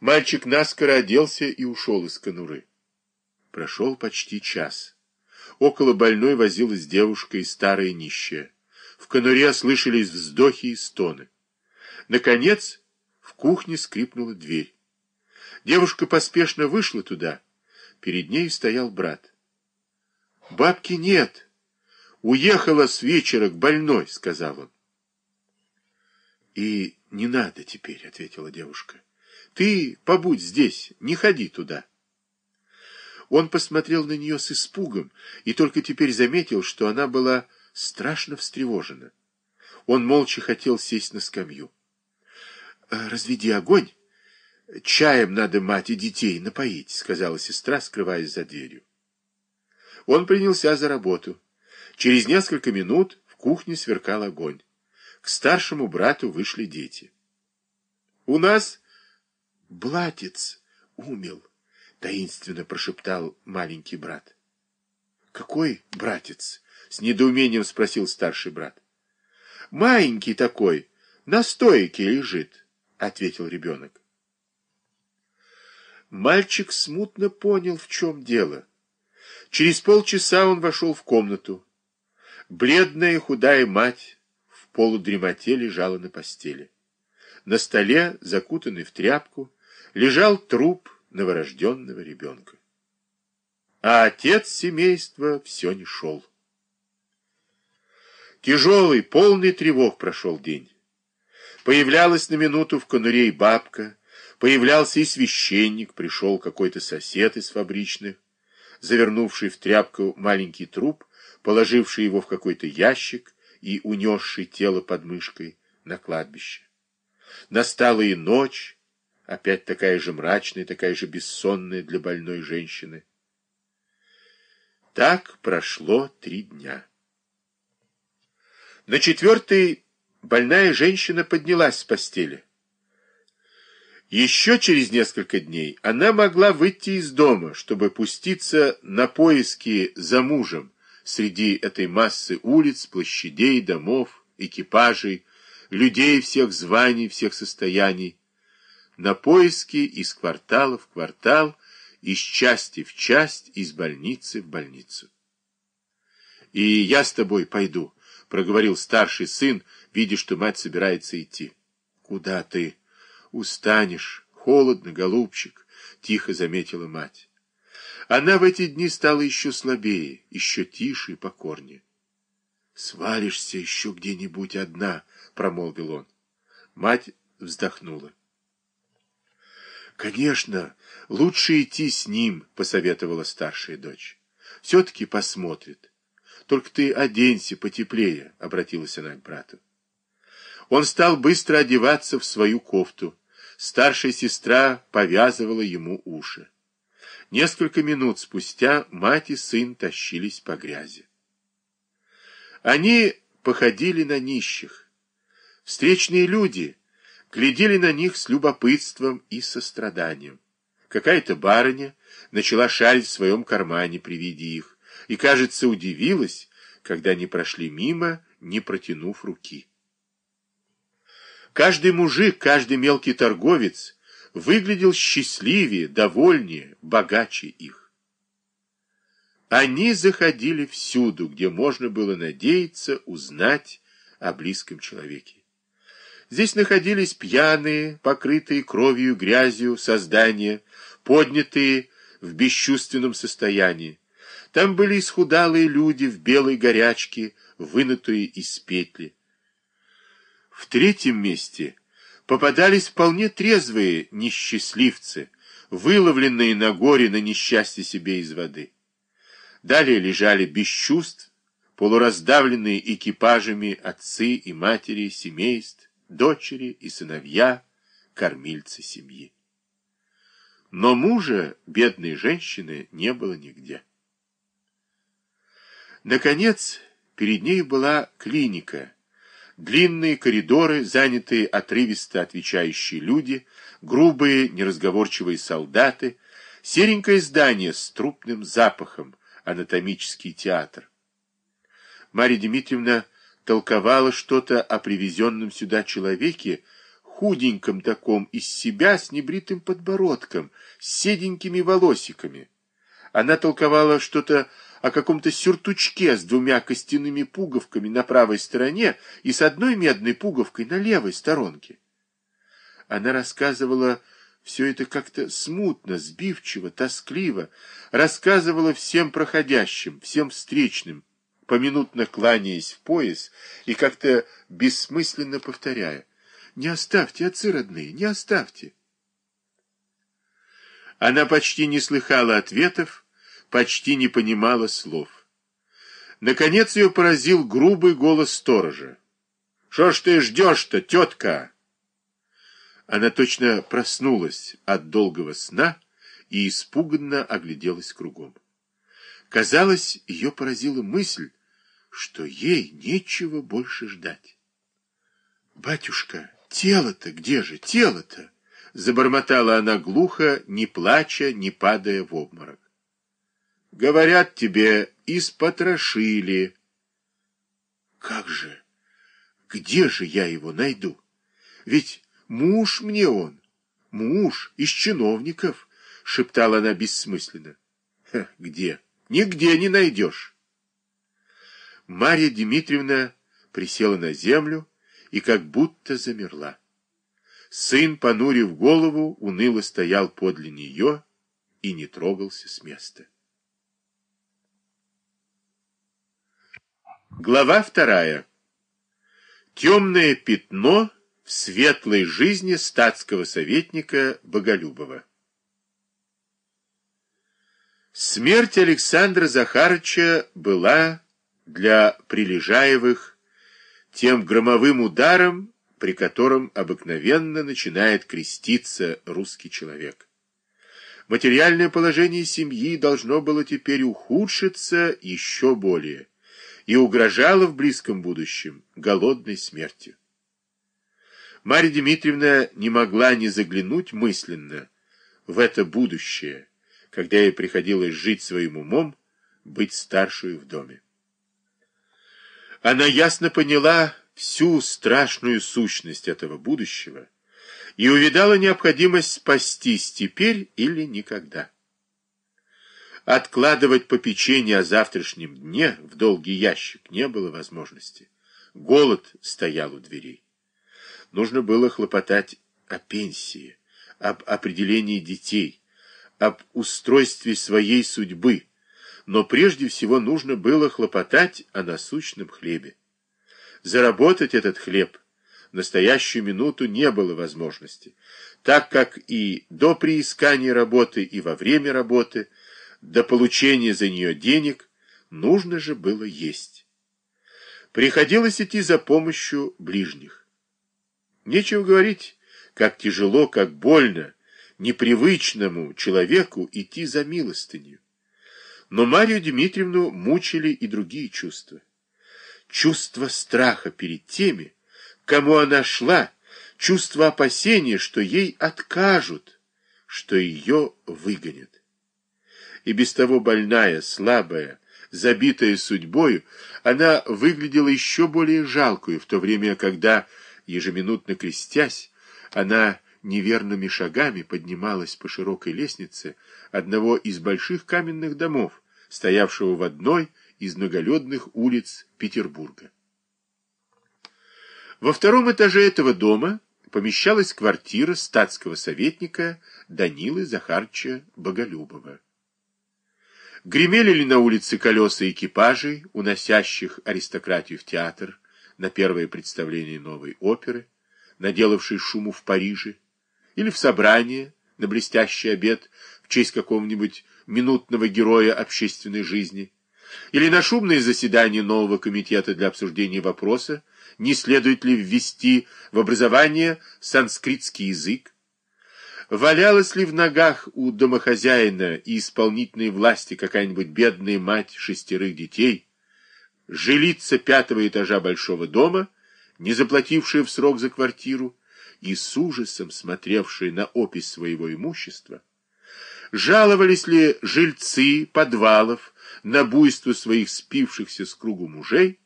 Мальчик наскоро оделся и ушел из конуры. Прошел почти час. Около больной возилась девушка и старая нищая. В конуре слышались вздохи и стоны. Наконец, в кухне скрипнула дверь. Девушка поспешно вышла туда. Перед ней стоял брат. «Бабки нет. Уехала с вечера к больной», — сказал он. «И не надо теперь», — ответила девушка. «Ты побудь здесь, не ходи туда». Он посмотрел на нее с испугом и только теперь заметил, что она была страшно встревожена. Он молча хотел сесть на скамью. «Разведи огонь. Чаем надо мать и детей напоить», — сказала сестра, скрываясь за дверью. Он принялся за работу. Через несколько минут в кухне сверкал огонь. К старшему брату вышли дети. «У нас блатец умел», — таинственно прошептал маленький брат. «Какой братец?» — с недоумением спросил старший брат. «Маленький такой, на стойке лежит», — ответил ребенок. Мальчик смутно понял, в чем дело. Через полчаса он вошел в комнату. Бледная худая мать в полудремоте лежала на постели. На столе, закутанный в тряпку, лежал труп новорожденного ребенка. А отец семейства все не шел. Тяжелый, полный тревог прошел день. Появлялась на минуту в конуре и бабка, появлялся и священник, пришел какой-то сосед из фабричных завернувший в тряпку маленький труп, положивший его в какой-то ящик и унесший тело под мышкой на кладбище. Настала и ночь, опять такая же мрачная, такая же бессонная для больной женщины. Так прошло три дня. На четвертый больная женщина поднялась с постели. Еще через несколько дней она могла выйти из дома, чтобы пуститься на поиски за мужем среди этой массы улиц, площадей, домов, экипажей, людей всех званий, всех состояний, на поиски из квартала в квартал, из части в часть, из больницы в больницу. «И я с тобой пойду», — проговорил старший сын, видя, что мать собирается идти. «Куда ты?» Устанешь, холодно, голубчик, — тихо заметила мать. Она в эти дни стала еще слабее, еще тише и покорнее. «Свалишься еще где-нибудь одна», — промолвил он. Мать вздохнула. «Конечно, лучше идти с ним», — посоветовала старшая дочь. «Все-таки посмотрит. Только ты оденься потеплее», — обратилась она к брату. Он стал быстро одеваться в свою кофту. Старшая сестра повязывала ему уши. Несколько минут спустя мать и сын тащились по грязи. Они походили на нищих. Встречные люди глядели на них с любопытством и состраданием. Какая-то барыня начала шарить в своем кармане при виде их и, кажется, удивилась, когда они прошли мимо, не протянув руки. Каждый мужик, каждый мелкий торговец выглядел счастливее, довольнее, богаче их. Они заходили всюду, где можно было надеяться узнать о близком человеке. Здесь находились пьяные, покрытые кровью грязью создания, поднятые в бесчувственном состоянии. Там были исхудалые люди в белой горячке, вынутые из петли. В третьем месте попадались вполне трезвые несчастливцы, выловленные на горе на несчастье себе из воды. Далее лежали без чувств, полураздавленные экипажами отцы и матери семейств, дочери и сыновья, кормильцы семьи. Но мужа бедной женщины не было нигде. Наконец, перед ней была клиника, Длинные коридоры, занятые отрывисто отвечающие люди, грубые, неразговорчивые солдаты, серенькое здание с трупным запахом, анатомический театр. Марья Дмитриевна толковала что-то о привезенном сюда человеке, худеньком таком из себя с небритым подбородком, с седенькими волосиками. Она толковала что-то о каком-то сюртучке с двумя костяными пуговками на правой стороне и с одной медной пуговкой на левой сторонке. Она рассказывала все это как-то смутно, сбивчиво, тоскливо, рассказывала всем проходящим, всем встречным, поминутно кланяясь в пояс и как-то бессмысленно повторяя «Не оставьте, отцы родные, не оставьте!» Она почти не слыхала ответов, почти не понимала слов. Наконец ее поразил грубый голос сторожа. «Что ж ты ждешь-то, тетка?» Она точно проснулась от долгого сна и испуганно огляделась кругом. Казалось, ее поразила мысль, что ей нечего больше ждать. «Батюшка, тело-то где же, тело-то?» Забормотала она глухо, не плача, не падая в обморок. «Говорят тебе, испотрошили». «Как же? Где же я его найду? Ведь муж мне он, муж из чиновников», — шептала она бессмысленно. «Где? Нигде не найдешь». Марья Дмитриевна присела на землю и как будто замерла. Сын, понурив голову, уныло стоял подле нее и не трогался с места. Глава вторая. Темное пятно в светлой жизни статского советника Боголюбова. Смерть Александра Захарыча была для Прилежаевых тем громовым ударом, при котором обыкновенно начинает креститься русский человек. Материальное положение семьи должно было теперь ухудшиться еще более и угрожало в близком будущем голодной смертью. Марья Дмитриевна не могла не заглянуть мысленно в это будущее, когда ей приходилось жить своим умом, быть старшей в доме. Она ясно поняла всю страшную сущность этого будущего и увидала необходимость спастись теперь или никогда. Откладывать попечение о завтрашнем дне в долгий ящик не было возможности. Голод стоял у дверей. Нужно было хлопотать о пенсии, об определении детей, об устройстве своей судьбы, но прежде всего нужно было хлопотать о насущном хлебе. Заработать этот хлеб в настоящую минуту не было возможности, так как и до приискания работы, и во время работы, до получения за нее денег, нужно же было есть. Приходилось идти за помощью ближних. Нечего говорить, как тяжело, как больно непривычному человеку идти за милостынью. Но Марию Дмитриевну мучили и другие чувства. Чувство страха перед теми, кому она шла, чувство опасения, что ей откажут, что ее выгонят. И без того больная, слабая, забитая судьбою, она выглядела еще более жалкую в то время, когда, ежеминутно крестясь, она неверными шагами поднималась по широкой лестнице одного из больших каменных домов, стоявшего в одной из многолюдных улиц Петербурга. Во втором этаже этого дома помещалась квартира статского советника Данилы Захарча Боголюбова. Гремели ли на улице колеса экипажей, уносящих аристократию в театр на первое представление новой оперы, наделавшей шуму в Париже, или в собрание на блестящий обед в честь какого-нибудь минутного героя общественной жизни, или на шумное заседание нового комитета для обсуждения вопроса, не следует ли ввести в образование санскритский язык, валялась ли в ногах у домохозяина и исполнительной власти какая-нибудь бедная мать шестерых детей, жилица пятого этажа большого дома, не заплатившая в срок за квартиру, и с ужасом смотревшие на опись своего имущества, жаловались ли жильцы подвалов на буйство своих спившихся с кругу мужей,